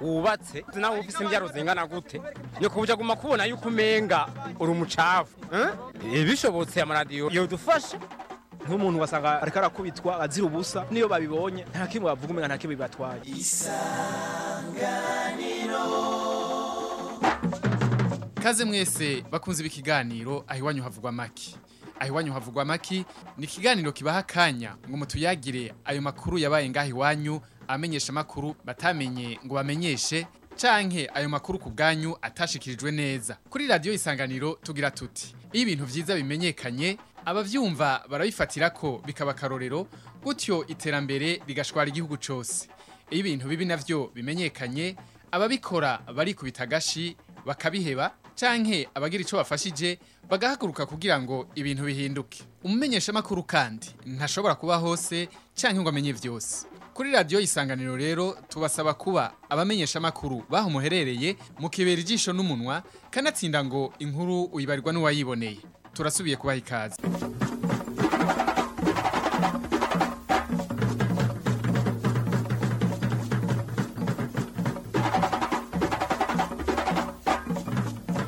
wubatse nawe ufite imbyaro zingana gute ni ku buryo aguma kubona yuko umenga uri umucafu eh? Eh, bishobotse amaradiyo yodufashe nk'umuntu wasanga ariko arakubitwa azira ubusa niyo babibonye nta kimwe bavuga umenya nta kimwe bibatwaye isanganiro kaze mwese bakunze ibi kiganiro aho iwanyu havugwa make aho iwanyu havugwa make ni ikiganiro kibaha akanya ngo mutuyagire ayo makuru yabaye ngaho iwanyu abamenyesha makuru batamenye ngo bamenyeshe canke ayo makuru ku bwanyu atashikirijwe neza kuri radio isanganiro tugira tuti iyo ibintu byiza bimenyekanye abavyumva barabifatira ko bikaba akarorero gutyo iterambere rigashwara igihugu cyose iyo ibintu bibi navyo bimenyekanye ababikora barikubita agashi bakabiheba canke abagira icyo bafashije bagahaguruka kugira ngo ibintu bihinduke umumenyeshamakuru kandi ntashobora kuba hose canke ngo amenye vyose kuri radiyo isanganiro rero tubasaba kuba abamenyeshamakuru amakuru baho muherereye mukibera ijisho n'umunwa kanatsinda ngo inkuru uyibarirwa n'uwayiboneye turasubiye kubaha ikaze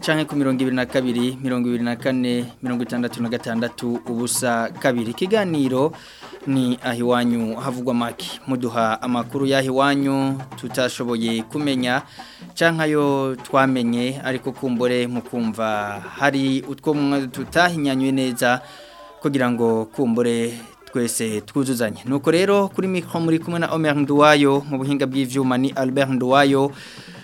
cyangwa ku mirongo ibiri na kabiri mirongo ibiri na kane mirongo itandatu na gatandatu ubusa kabiri ikiganiro ni ahiwanyu havugwa make muduha amakuru y'ahiwanyu tutashoboye kumenya cankayo twamenye ariko kumbure mukumva hari utwo tutahinyanywe neza kugira ngo kumbure twese twuzuzanye nuko rero kuri mikro muri kumwe na Omer Nduwayo mu buhinga bw'ivyuma ni Albert Nduwayo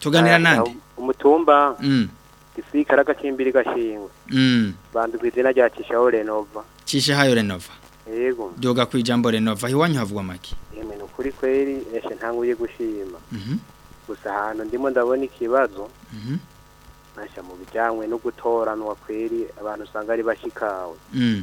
Tuganira ah, nande? Umutumba. Ah, mm. Gisikara gakimbiri gashingwe. Mm. Bandu kwizina rya Cishaho Renova. Cishaho Renova. Yego. Doga kwijambo Renova hiwanyu havugwa make. Yemwe nukuri kweri eshe ntanguye gushima. Mhm. Gusa hano ndimo ndabona ikibazo. Mhm. ntashya mu bijyanywe no gutora n'uwakweri abantu usanga ari bashyikawe mm.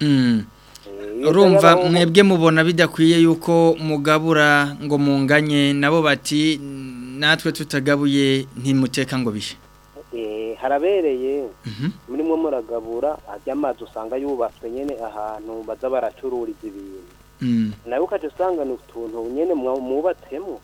mm. eh, urumva mwebwe mubona bidakwiye yuko mugabura ngo munganye nabo bati natwe tutagabuye ntimuteka ngo bihe eh, harabereye mhm. muri mwo muragabura amazi usanga yubatswe nyine ahantu baza baracururiza ibintu mm. nawe ukajya usanga ni utuntu nyine mwubatsemo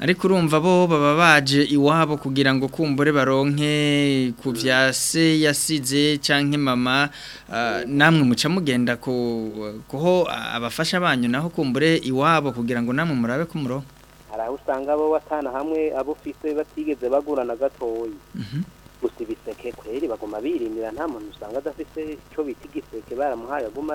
ariko urumva bo baba baje iwabo kugira ngo kumbure baronke ku bya se yasize cyangwa mama ah, namwe muca mugenda kuho abafasha banyu naho kumbure iwabo kugira ngo namwe murabe kumurongo hari aho usanga bo batana hamwe abo ufite batigeze bagura na gatoya mhm. gusa ibiseke kweri baguma nta muntu usanga adafite icyo bita baramuhaye aguma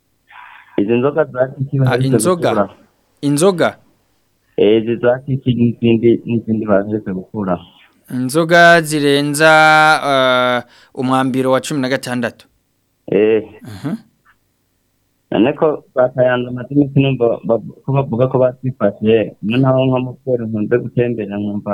izi nzoga zati ah, inzoga inzoga Eh ezi zakiki n'izindi n'izindi baherutse gukuraho inzoga zirenza uh, umwambiro wa cumi na gatandatu eh. uh-huh. none ko batayanze amatemesi numva ko bavuga ko batwifashe noneho nko mu kwezi nkunze gutembera nkumva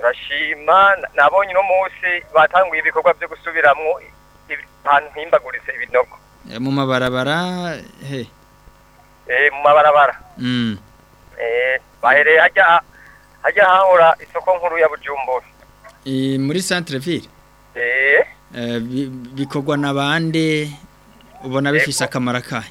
urashima nabonye uno munsi batanguye ibikorwa byo gusubiramwo ahantu himbaguritse ibinogo mu mabarabara he mu mabarabara hmm. bahereye hajya hahora isoko nkuru ya bujumbura muri centre ville eh? eh, bikorwa n'abandi ubona bifise akamaro kayo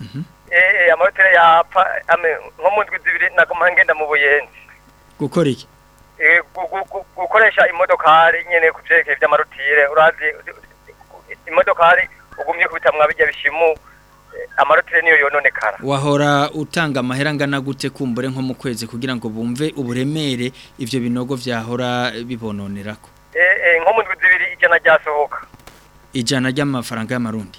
mhm. eh, eh, yapfa nko mu zibiri naguma mu buyenzi gukora iki gukoresha imodokari nyine ku byerekeye by'amarotire urazi imodokari ugumye kubitamwa bijya bishimu amarotire niyo yononekara wahora utanga amahera angana gute kumbure nko mu kwezi kugira ngo bumve uburemere ibyo binogo byahora bibononerako nko mu ndwi zibiri ijana ryasohoka ijana ry'amafaranga y'amarundi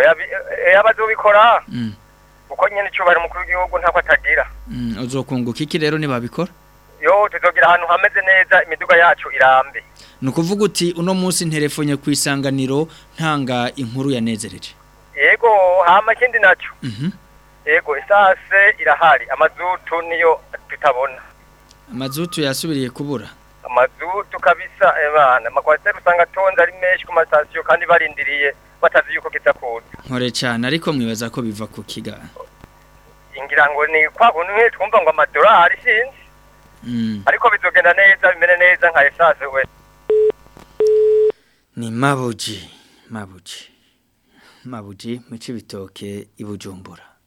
iyo eh, eh, abazi ubikora kuko mm. nyine icyubahiro umukuru w'igihugu ntabwo atagira mm, uzokunguka iki rero ntibabikora yo tuzogira ahantu hameze neza imiduga yacu irambe ni ukuvuga uti uno munsi telefone ku isanganiro ntanga inkuru yanezereje yego hama ikindi nacyo mhm. yego esase irahari amazutu niyo tutabona amazutu yasubiriye kubura amazu tukabisa amakwasiteri usanga tonza ari menshi ku matasiyo kandi barindiriye batazi yuko kitakuza nkore cyane ariko mwibaza ko biva ku kiga ingira ngo ni kwa kuntu twumva ngo amadorari sinzi mm. ariko bizogenda neza bimene neza nka esanse we ni mabuji mabuji mabuji mu bitoke i bujumbura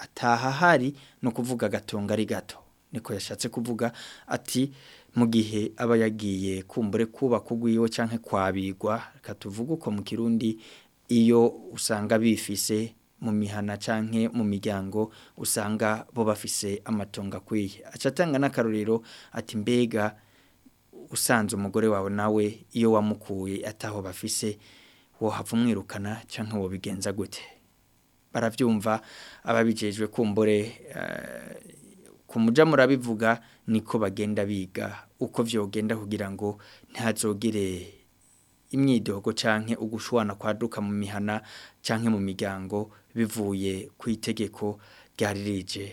atahahari no kuvuga gatonga ari gato niko yashatse kuvuga ati mu gihe aba yagiye kumbure kuba kugwiwe cyangwa kwabigwa katuvuga uko mu kirundi iyo usanga bifise mu mihana canke mu miryango usanga bo bafise amatongo acatanga n'akarorero ati mbega usanze umugore wawe nawe iyo wamukuye ataho bafise wohava umwirukana canke wobigenza gute baravyumva ababijejwe kumbore eh, kumuja murabivuga niko bagenda biga uko vyogenda kugira ngo ntihazogire imyidogo canke ugushwana kwaduka mu mihana canke mu miryango bivuye ku itegeko ryaririje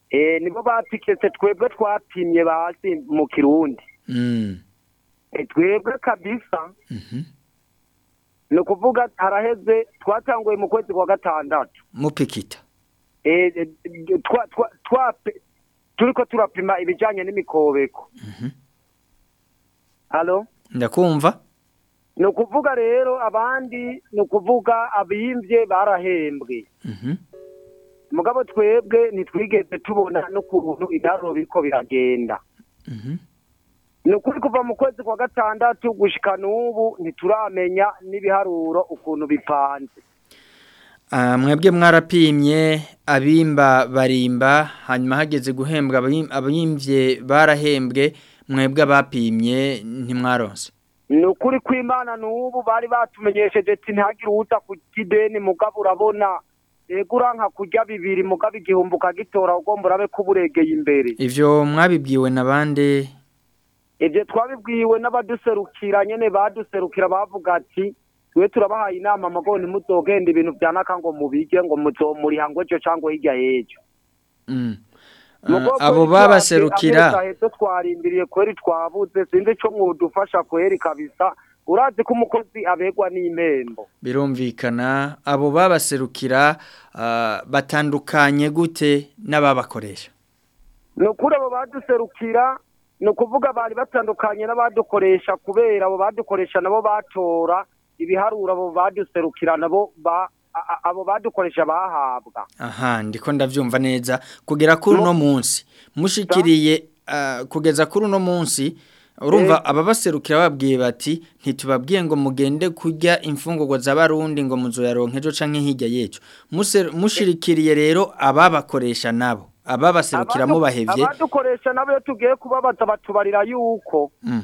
eh, nibo bapiketse twebwe twapimye basi mu kirundi mm. eh, twebwe kabisa mm-hmm. ni ukuvuga haraheze twatanguye mu kwezi kwa gatandatu mupikita turi ko turapima ibijyanye n'imikobeko mm-hmm. halo ndakumva ni ukuvuga rero abandi ni ukuvuga abimbye barahembwe mhm. mugabo twebwe ntitwigeze tubona no n'ukuntu ibiraro biko biragenda mhm. ni ukuri kuva mu kwezi kwa gatandatu gushyika n'ubu nituramenya n'ibiharuro ukuntu bipanze ah, mwebwe mwarapimye abimba barimba hanyuma hageze guhembwa abimbye barahembwe mwebwe abapimye ntimwaronse ni ukuri kw'imana n'ubu bari batumenyesheje ntihagire uwuta ku kideni mugabo urabona yegura nka kurya bibiri mugabo igihumbi ukagitora ugomba urabe ko uburegeye imbere ibyo mwabibwiwe n'abandi ibyo twabibwiwe n'abaduserukira nyine baduserukira bavuga ati twe turabahaye inama mugo ntimutogende ibintu byanaka ngo mubige ngo mutso muri hango cyo cyangwa hirya y'ejo mm. Eh, abo babaserukira ameza twarindiriye kweri twabuze sinzi cyo mwudufasha kweri kabisa urazi ko umukozi abegwa n’imembo birumvikana abo babaserukira ah, batandukanye gute n'ababakoresha ni abo baduserukira ni ukuvuga bari batandukanye n'abadukoresha kubera abo badukoresha nabo batora ibiharura abo baduserukira nabo ba abo badukoresha bahabwa aha ndiko ndavyumva neza kugera kuri uno munsi mushikiriye eh, kugeza kuri uno munsi urumva eh. ababaserukira babwiye bati ntitubabwiye ngo mugende kurya imfungurwa z'abarundi ngo muzoyaronke ejo canke hirya yecu mushirikiriye rero ababakoresha nabo ababaserukira mubahevye abadukoresha nabo iyo tugiye kubabaza batubarira yuko mm.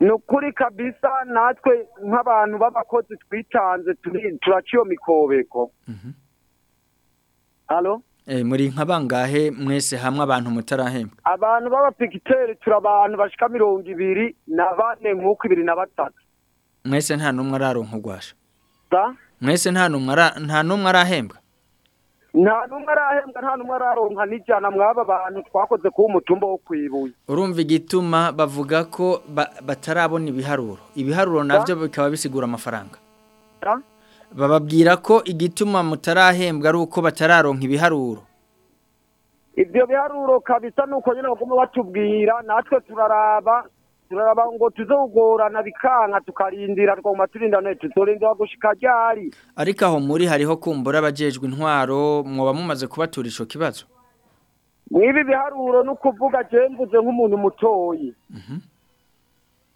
ni ukuri kabisa natwe nk'abantu b'abakozi twitanze turaca iyo mikobeko mm-hmm. eh, muri nka bangahe mwese hamwe abantu mutarahembwa abantu b'abapikiteri turi abantu bashyika mirongo ibiri na bane nk'uko ibiri na batatu mwese nta n'umwe araronka ugwasha mwese nta n'umwe arahembwa nta n'umwe arahembwa nta n'umwe araronka n'ijana mwaba bantu twakoze kuba umutumba wo kwibuye urumva igituma bavuga ko batarabona ibiharuro ibiharuro nabyo bikaba bisigura amafaranga bababwira ko igituma mutarahembwa ari uko batararonka ibiharuro ibyo biharuro kabisa ni uko nyine bagomba batubwira natwe turaraba turaraba ngo tuzogorana bikanka tukarindira twaguma turindane tuzorindira gushika ryari ariko aho muri hariho kumbura abajejwe intwaro mwoba bamumaze kubatura ico kibazo mwibi biharuro no kuvuga jemvuze nk'umuntu mutoyi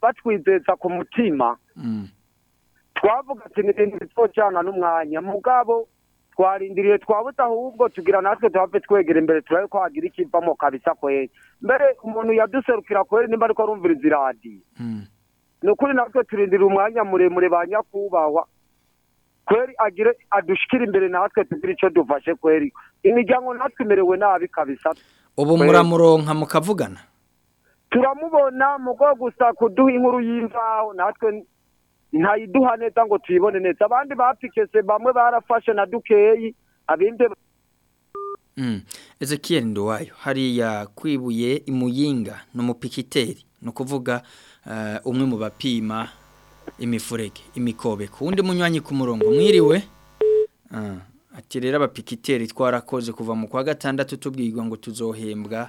batwizeza ku mutima mm. twavuga ati ibintu bitwocana n'umwanya mugabo twarindiriye twabuze ahubwo tugira natwe tuhave twegera imbere turabe kwagira hagira ikivamo kabisa kwera mbere umuntu yaduserukira kwera nimba ariko arumviriza iradiyo mm. ni ukuri natwe turindira umwanya muremure ba nyakubahwa kweri agire adushikira imbere natwe tugira icyo dufashe kweri imiryango natwe imerewe nabi kabisa ubu muramuronka mukavugana turamubona mugo gusa kuduha inkuru y'imvaho natwe ntayiduha neza ngo tuyibone neza abandi bapikese bamwe barafashe na dukeyi abindi hmm. ezekiel nduwayo hariya kwibuye imuyinga ni umupikiteri ni ukuvuga Eh, umwe mu bapima imifurege imikobe ku munywanyi ku murongo mwiriwe eh, ati rero abapikiteri twarakoze kuva mu kwa gatandatu tubwirwa ngo tuzohembwa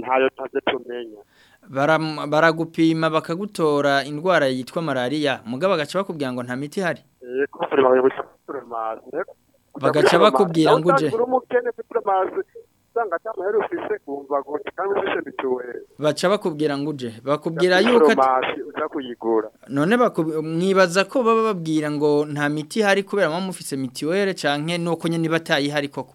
ntayo taze tumenya baragupima bakagutora indwara yitwa malariya mugabo bagaca bakubwira ngo nta miti hari bagaca bakubwira ngo uje usanga cyamahera ufise kumva gute kandi ufise bituwe baca bakubwira ngo uje bakubwira yuko uza kuyigura none mwibaza ko baba babwira ngo nta miti hari kubera mpamvu ufise mitiwere canke nuko nyene batayihari koko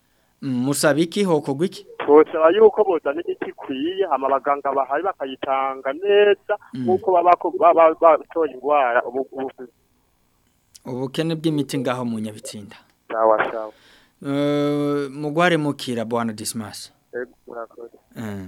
mm, musaba iki hokorwa iki twosaba yuko bozana imiti ikwiye abaganga bahari bakayitanga neza nk'uko mm. baba batoye indwara ubukene bw'imiti ngaho mu nyabitsinda sawa eh, mugware mukira bwana dismas murakoze eh.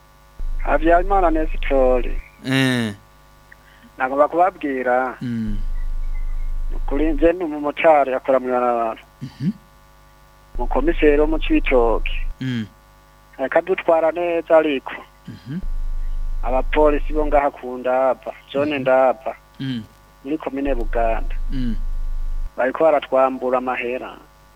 Habyarimana Nesitori eh ntabwo kubabwira mm. kuri nze ni umucari akora mu ibarabara umukomiseri mm-hmm. wo mu cibitoke mm. reka dutwara neza ariko mm-hmm. abapolisi bo ngaha ku ndaba zone ndaba muri komine buganda mm. bariko baratwambura amahera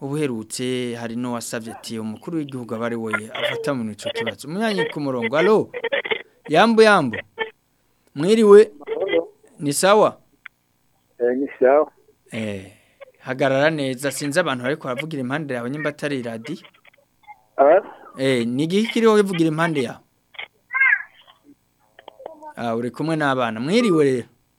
ubuherutse hari n'uwasabye ati umukuru w'igihugu aba ari afata mu icyo kibazo umwanya ku murongo alo yambu yambu mwiriwe ni sawa eh, ni sawa eh, hagarara neza sinzi abantu ariko kuhavugira impande yawe nimba atari iradi ah? eh, ni igihe kiriho wivugira impande yawe ah, uri kumwe n'abana mwiriwe rero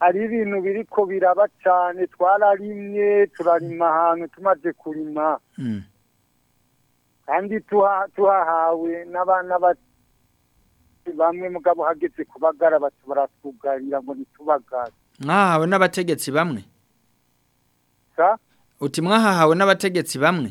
hari ibintu biri ko biraba cyane twararimye turarima ahantu tumaze kurima hmm. kandi tuhahawe n'abana bamwe mugabo hageze kubagara batubara twugarira ngo ntitubagare mwahawe n'abategetsi bamwe gusa uti mwahahawe n'abategetsi bamwe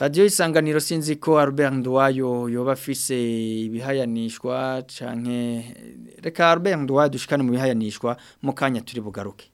radiyo isanganiro sinzi ko Albert Nduwayo yoba afise ibihayanishwa canke reka Albert Nduwayo dushikane mu bihayanishwa mukanya turi bugaruke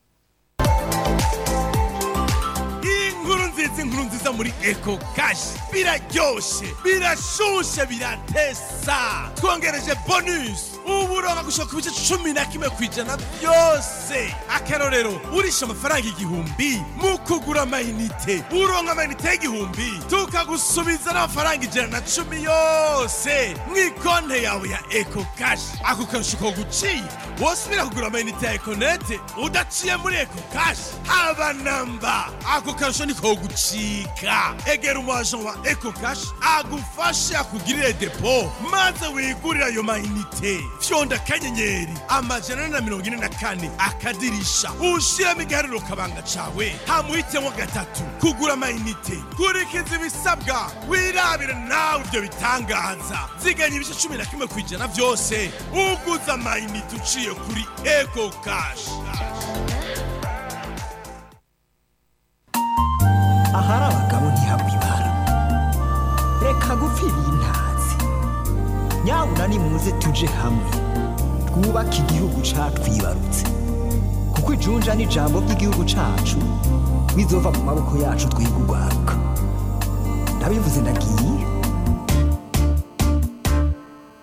ifite muri eko kashi biraryoshye birashushe biratesa twongereje bonusi ubu uronka gushoka ibice cumi na kimwe ku ijana byose akarorero urisha amafaranga igihumbi mu kugura amayinite uronka amayinite y'igihumbi tukagusubiza n'amafaranga ijana na cumi yose mu ikonte yawe ya eko kashi ako karusho ko guciye wosubira kugura amayinite ya ekonete udaciye muri eko kashi haba namba ako karusho niko guciye bigacika egera umuhaje wa eko kashi agufashe akugirire depo maze wigurire ayo mayinite fyonda akanyenyeri amajana na mirongo ine na kane akadirisha ushyiramo igihariro kabanga cawe hamuhitemo gatatu kugura amayinite kurikiza ibisabwa wirabire nawe ibyo bitangaza ziganya ibice cumi na kimwe ku ijana byose uguze amayinite uciye kuri eko kashi ahari abagabo ntihagwe ibara reka gupfa ibintazi nyabuna nimuze tuje hamwe twubake igihugu cyatwibarutse. kuko ijunja n'ijambo ry'igihugu cacu bizova mu maboko yacu twiga urwaruka ndabivuze ndagiye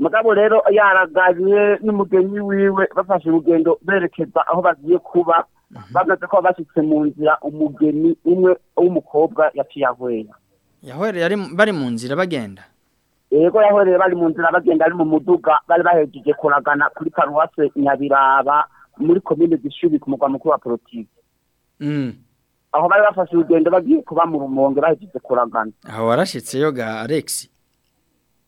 mugabo rero yaraganye n'umugeni wiwe bafashe urugendo berekeza aho bagiye kuba mhm. bamaze ko bashyitse mu nzira umugeni umwe w'umukobwa yaciye ahwera yahwereye bari mu nzira bagenda yego yahwereye bari mu nzira bagenda ari mu muduga bari bahejeje kuragana kuri paruwase nyabiraba muri komine gishubi ku mugwa mukuru wa politiki mm. aho bari bafashe urugendo bagiye kuba mu rumonge bahejeje kuragana aho warashyitse yoga alexi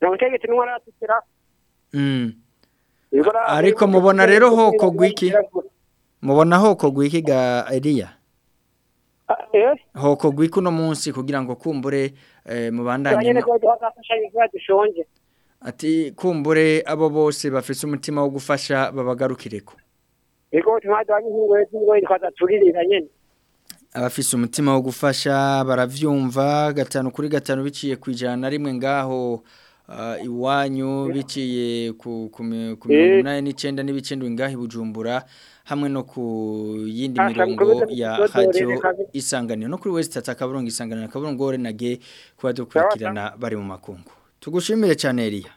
nta butegetsi n'uwaratugira ariko mubona rero hoko gwiki mubona hoko gwiki ga eriya hoko ah, ¿eh? gwiki uno munsi kugira ngo kumbure mubandanye ati kumbure abo bose bafite umutima wo gufasha babagarukireko abafise umutima wo gufasha baravyumva gatanu kuri gatanu biciye kwijana rimwe ngaho Ah, iwanyu biciye ku eh. mirongo inani n'icyenda n'ibice ndungahi bujumbura hamwe no ku yindi ah, mirongo ya hadiyo isanganiro no kuri wesitati akaburungu isanganiro akaburungu gore nage kuba dukurikirana bari mu makungu tugushimire cyane eriya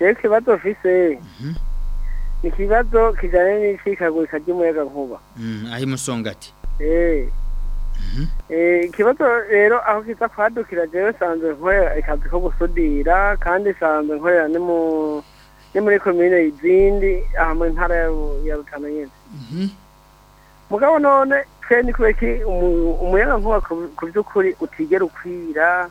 rero ikibazo ufise ni ikibazo kijyanye n'icikagurika ry'umuyaga nkuba aho imusonga ati ikibazo rero aho kiza kwadukira rero isanzwe nkorera akazi ko gusudira kandi isanzwe nkorera ni muri komine izindi aha mu ntara ya rutano nyine mhm. mugabo none kandi kubera ko umuyagankuba ku by'ukuri utigera ukwira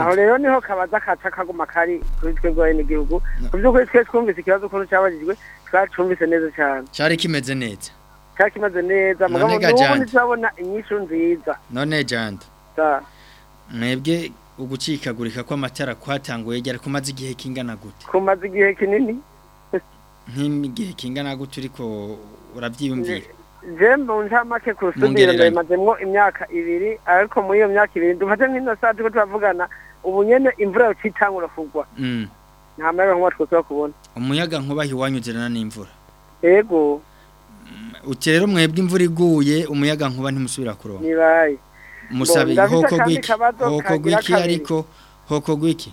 aho rero niho kabaza kaca kaguma kari kuri twebwe n'igihugu ku by'ukuri twe twumvise ikibazo ukuntu cyabagijwe twacumvise neza cyane cyari kimeze neza cyari kimeze neza mugabo n'ubundi turabona inyishu nziza none janda mwebwe ugucikagurika kw'amatara kwatanguye ryari kumaze igihe kingana gute kumaze igihe kinini nk'igihe kingana gute uriko urabyiyumvira jembe nshamake ku rusudiro imyaka ibiri ariko muri iyo myaka ibiri dufate nk'ino saa turiko turavugana ubu nyene imvura yoca itangura kugwa mm. nta muyaga nkuba twosaba kubona umuyaga nkuba hiwanyuzirana n'imvura yego mm, uti rero mwebwe imvura iguye umuyaga nkuba ntimusubira kuronka nibaye musabe hoko gwiki hoko gwiki ariko hoko gwiki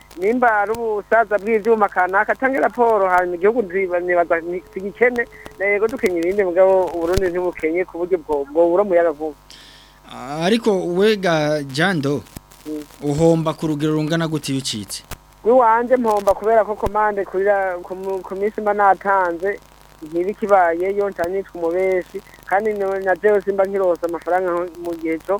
nimba ari ubusaza bw'ibyuma kanaka cyangwa raporo hanyuma igihugu ntibaza ntigikene yego dukenye ibindi mugabo uburundi ntibukenye ku buryo bwo buramuyaga vuba ah, ariko wega jando uhomba ku rugero rungana gute iyo ucitse w'iwanjye mpomba kubera ko komande kurira ku minsi mba natanze ntibikibaye yonca nitwa umubeshi kandi na jewe simba nkirosa amafaranga mu gihe cyo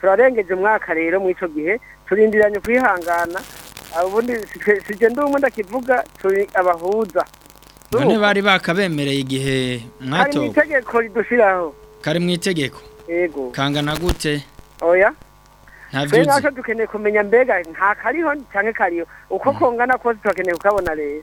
turarengeje umwaka rero muri icyo gihe turindiranye kwihangana ubundi sigenda ubu ndakivuga turi abahuza none bari bakabemereye igihe mwatowe kari mu itegeko ridushiraho kari mu itegeko yego kangana gute oya ntabyo dukeneye kumenya mbega nta kariho cyane kariho uko hmm. kongana kose turakeneye kukabona rero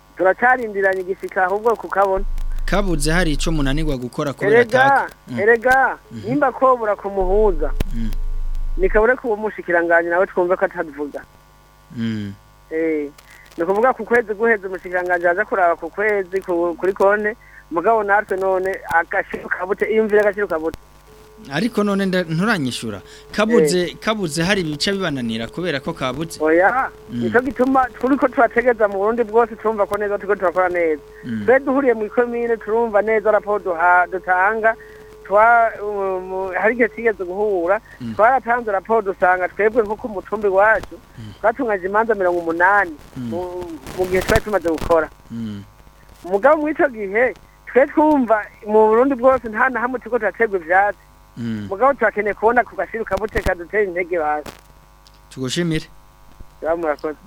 turacyarindiranye igishika ahubwo kukabona kabuze hari icyo munanirwa gukora kubera ataka erega mm. mhm. nimba kobura kumuhuza mm. nikabure kuba umushikiranganya nawe twumve ko atavuga Eh, ni ukuvuga ku kwezi guheza umushikiranganji aza kuraba ku kwezi kuri konti mugabo natwe none agaciro kabute iyo umvira agaciro kabute ariko none nturanyishura kabuze eh. kabuze hari ibice bibananira kubera ko kabuze oya mm. nicyo gituma turi ko tubategeza mu burundi bwose turumva ko neza turiko turakora neza mm. twe duhuriye mu ikomine turumva neza raporo dutanga Um, hari igihe twigeze guhura mm. twaratanze raporo dusanga twebwe nkuko umutumbi wacu mm. twatunganije imanza mirongo umunani mm. mu gihe twari tumaze gukora umugabo muri icyo gihe twe twumva mu burundi bwose nta na hamwe turiko turategwa ivyatsi mugabo turakeneye kubona kugashiruka muteka dutera intege basi tugushimire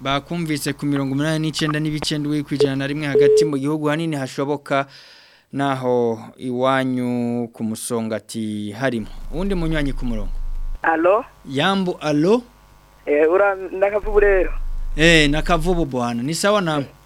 bakumvise ku mirongo umunani n'icyenda n'ibice ndwi ku ijana na rimwe hagati mu gihugu hanini hashoboka naho iwanyu ku musongati harimo undi munywanyi ku murongo alo yambu alo eh, ndakavubu rero eee eh, nakavubu buhana ni sawa na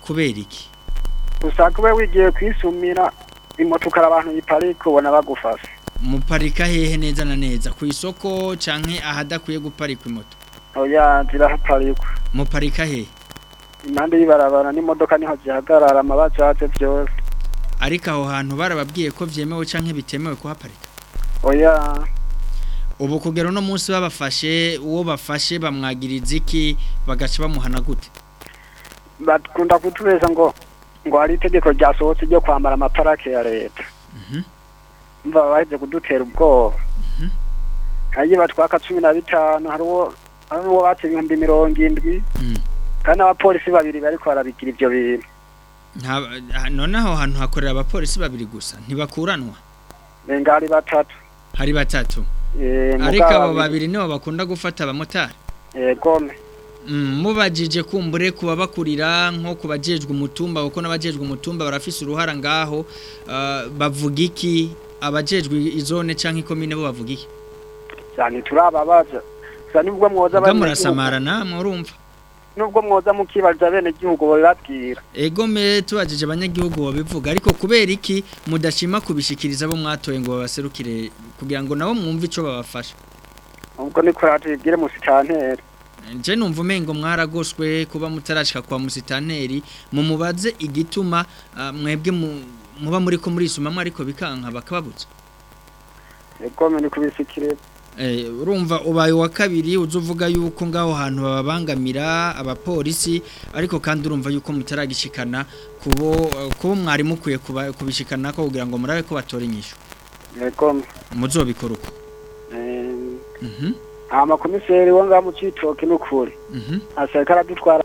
kubera iki? Usaka wigiye kwisumira imoto karabantu yipariko bona bagufasha. muparika hehe neza na neza ku isoko canke ahadakwiye guparikwa imoto oya zirahaparikwa muparika hehe impande y'ibarabara n'imodoka niho zihagarara amabajaje byose ariko aho hantu barababwiye ko byemewe canke bitemewe kuhaparika oya ubu kugera uno munsi babafashe uwo bafashe bamwagiriza iki bagaca bamuhana gute bakunda kutubeza ngo ngo hari itegeko ryasohotse ryo kwambara amaparake ya leta mm-hmm mva baje kudutera ubwoba kandi mhm. batwaka cumi na bitanu hari uwo batse ibihumbi mirongo indwi mm. kandi abapolisi babiri bariko barabigira ibyo bintu none aho hantu hakorera abapolisi babiri gusa ntibakuranwa renga hari batatu hari batatu eh, ariko abo babiri nibo bakunda gufata abamotari eh, mm, mubajije kumbure kuba bakurira nko kubajejwe umutumba kuko n'abajejwe umutumba barafise uruhara ngaho ah, bavuga iki abajejwe izone canke ikomine bo bavuga iki cyane turababaza sa nibwo mwoza bari murasamara namwe urumva nubwo mwoza mukibaza bene gihugu babibabwira ego me tubajije abanyagihugu babivuga ariko kubera iki mudashima kubishikiriza bo mwatoye ngo babaserukire kugira ngo nabo mwumve ico babafasha ubwo ni kuratubwire musitanteri nje numva umengo mwaragoshwe kuba mutarashika kwa musitanteri mumubaze igituma ah, mwebwe muba muri ko murisumamo ariko bikanka bakababutse eko muri kubisikire eh, urumva ubaye wa kabiri uza uvuga yuko ngaho hantu bababangamira abapolisi ariko kandi urumva yuko mutaragishikana kuba mwari mukwiye kubishikana ko kugira ngo murabe ko batore inyishu muzobikora uko mhm. aha makomiseri wo ngaho mu cyitoke ni ukuri mhm. aseka aradutwara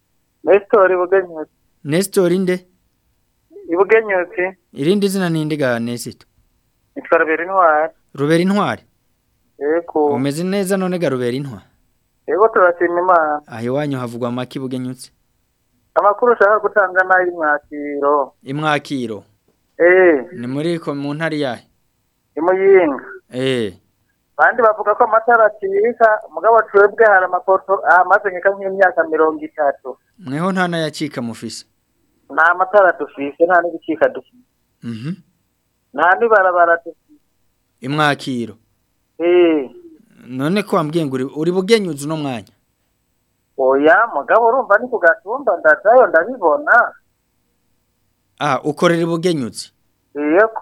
nesitori bukenyezi nesitori inde ibukenyezi irindi zina ni indi ga nesito ni rubera intwari rubera intwari umeze neza none garubera intwa yego turashima imana aha iwanyu havugwa amakibuga nyutse amakuru ushaka gutanga ni ay'imwakiro imwakiro eee eh. ni muri ko mu ntari yayo imuyinga eee eh. abandi bavuga ko amatara acika mugabo twebwe hari amapoto ahamaze nkeka nk'imyaka mirongo itatu mweho nta n'ayacika mufise nta matara dufise nta n'ibicika dufise mhm. nta n'ibarabara dufise imwakiro Eh. none ko wambwiye ngo uri bugenyuze uno mwanya oya mugabo urumva ni ku gatumba ndajyayo ndabibona aha ukorera ibugenyutse yego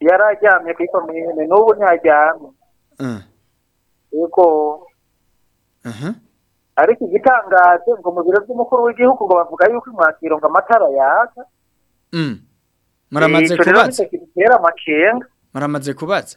yari aryamye kuri komine n'ubu ntihajyamye eh. yego uh-huh. ariko igitangaje ngo mu biro by'umukuru w'igihugu ngo bavuga yuko imwakiro ngo amatara yaka muramaze mm. kubatsa muramaze kubatsa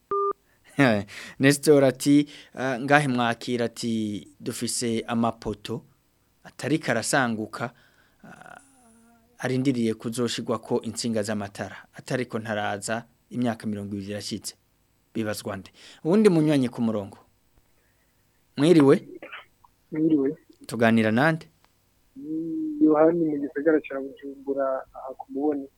nesitora ati ah, ngahe mwakira ati dufise amapoto atari karasanguka ah, arindiriye kuzoshigwa ko insinga z'amatara atariko ntaraza imyaka mirongo ibiri irashyitse bibazwa nde ubundi munyuranye ku murongo mwiriwe mwiriwe tuganira nande yohani mu gisagara aha ku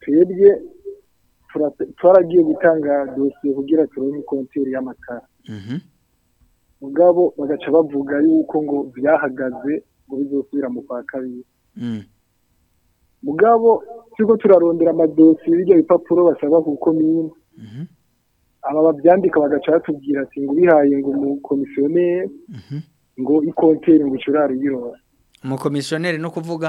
twebwe twaragiye gutanga dosiye kugira turonke konteri y'amatara mhm. mugabo bagaca bavuga yuko ngo byahagaze ngo bizosubira mu kwa kabiri mm. mugabo turiko turarondera amadosiye y'ibyo bipapuro basaba ku komine mm-hmm. aba babyandika bagaca batubwira ati ngo ubihaye ngo umukomisiyoneri mm-hmm. ngo ikonteri ngo ucurare uyirora umukomisiyoneri no kuvuga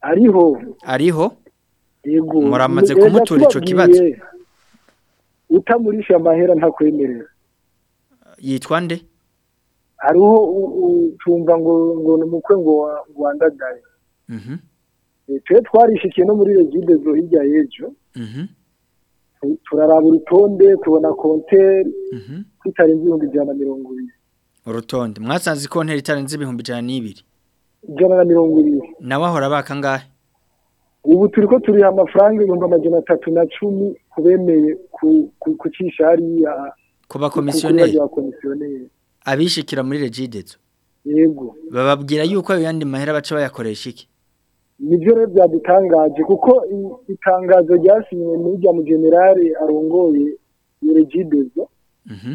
ariho ariho muramaze kumutura icyo kibazo utamurisha amahera ntakwemerera yitwa nde hariho ucumva ngo ngo ni umukwe ngo wandadaye mhm. eh, twe twarishikiye no muri regide zo hirya y'ejo mhm. turaraba urutonde tubona konteri mhm. itarenze ibihumbi ijana na mirongo ibiri urutonde mwasanze konteri itarenze ibihumbi ijana n'ibiri ijana na mirongo ibiri nawe ahora baka angahe ubu turi ko turiha amafaranga ibihumbi amajana atatu na cumi kubemeye ku kucisha ku ku bakomisiyoneri abishikira muri regidezo yego bababwira yuko ayo yandi mahera baca bayakoresha iki nibyo rero byadutangaje kuko itangazo ryasinywe n'irya mu general arongoye iyo regidezo mhm.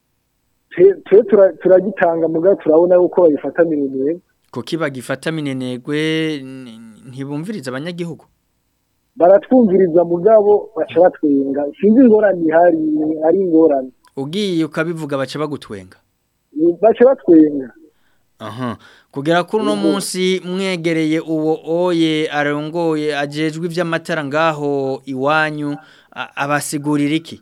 twe turagitanga muga turabona yuko babifata minenegwe kuko bagifata minenegwe ntibumviriza abanyagihugu baratwumviriza mugabo baca batwenga sinzi ingorane ihari ari ingorane ugiye ukabivuga baca bagutwenga baca batwenga aha kugera kuri uno munsi mwegereye uwo oye arongoye agejwe iby'amatara ngaho iwanyu abasigurira iki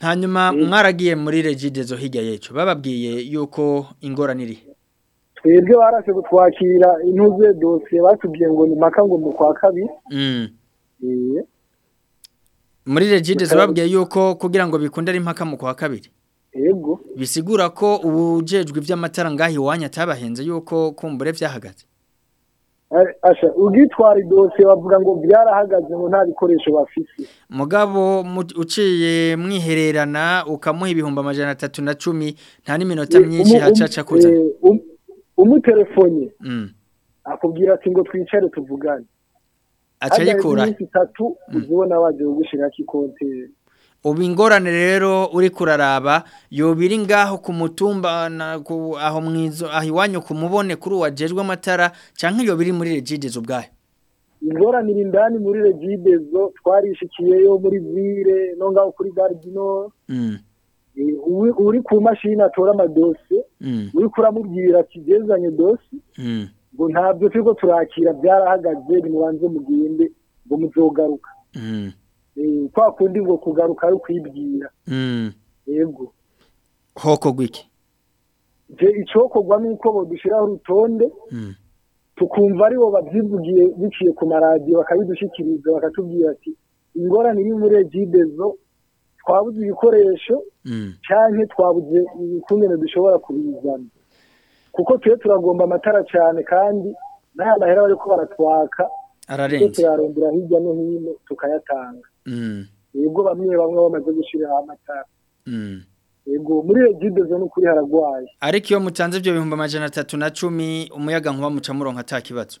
hanyuma hmm. mwaragiye muri regidezo hirya y'icyo bababwiye yuko ingorane iri twebwe barase kutwakira intuze dosiye batubwiye ngo ni impaka ngo mu kwa kabiri muri regidezo bababwiye yuko kugira ngo bikunde ari impaka mu kwa kabiri yego bisigura ko ubujejwe by'amatara ngaho iwanyu atabahenze yuko kumbure byahagaze asha ubwitwara idosiye bavuga ngo byarahagaze ngo nta bikoresho bafise mugabo uciye mwihererana ukamuha ibihumbi amajana atatu na cumi nta n'iminota eh, myinshi hacaca kuza eh, um, umutelefone mm. akubwira ati ngo twicare tuvugane aca yikura itatu mm. uzibona wagiye gushyiraho iki konteri ubu ingorane rero uri kuraraba yobira ngaho ku aho mwizo aho iwanyu kumubone kuri uwa amatara cyangwa iyo biri muri regidezo ubwayo ingorane iri indani muri regidezo twarishikiyeyo muri vire no ngaho kuri garidino mm. uri ku mashini atora amadosiye mm. uri kuramubwira kigezanye dosiye mm. ngo ntabyo turi ko turakira byarahagaze ntimubanze mugende ngo muzogaruka Eh, kwa kundi ngo kugaruka ari ukwibwira hmm. yego hokogwa iki icokorwa nuko badushiraho urutonde hmm. tukumva ari aribo babyivugiye biciye ku maradiyo bakabidushikiriza bakatubwira ati ingorane iri muri egidezo twabuze ibikoresho hmm. cyane twabuze ibikungene dushobora kubizana kuko tube turagomba amatara cyane kandi n'aya mahera bari ko baratwaka ararenze turarondera hirya no hino tukayatanga Mm. yego bamwe bamwe bamaze gushyiraho amatara mm. yego muri iyo gideze ni haragwaye ariko iyo mutanze ibyo bihumbi amajana atatu na cumi umuyaga nkuba mucamuronka nta kibazo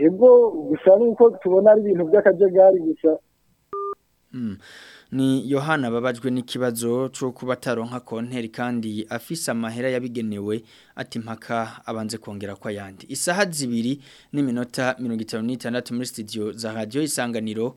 yego gusa nuko tubona ari ibintu by'akajagari gusa hmm. ni yohana babajwe n'ikibazo cyo kuba ataronka konteri kandi afise amahera yabigenewe ati mpaka abanze kongera kwa yandi isaha zibiri n'iminota mirongo itanu n'itandatu muri studio za radiyo isanganiro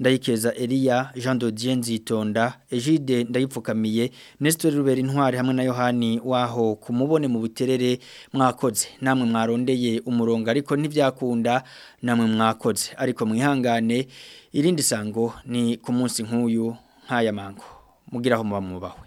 ndayikeza Elia Jean Dodien Nzitonda Egide ndayipfukamiye Nestor Rubera Intwari hamwe na Yohani waho kumubone mu buterere mwakoze namwe mwarondeye umurongo ariko ntivyakunda namwe mwakoze ariko mwihangane irindi sango ni ku munsi nk'uyu nk'aya mango mugiraho muba mwubahwe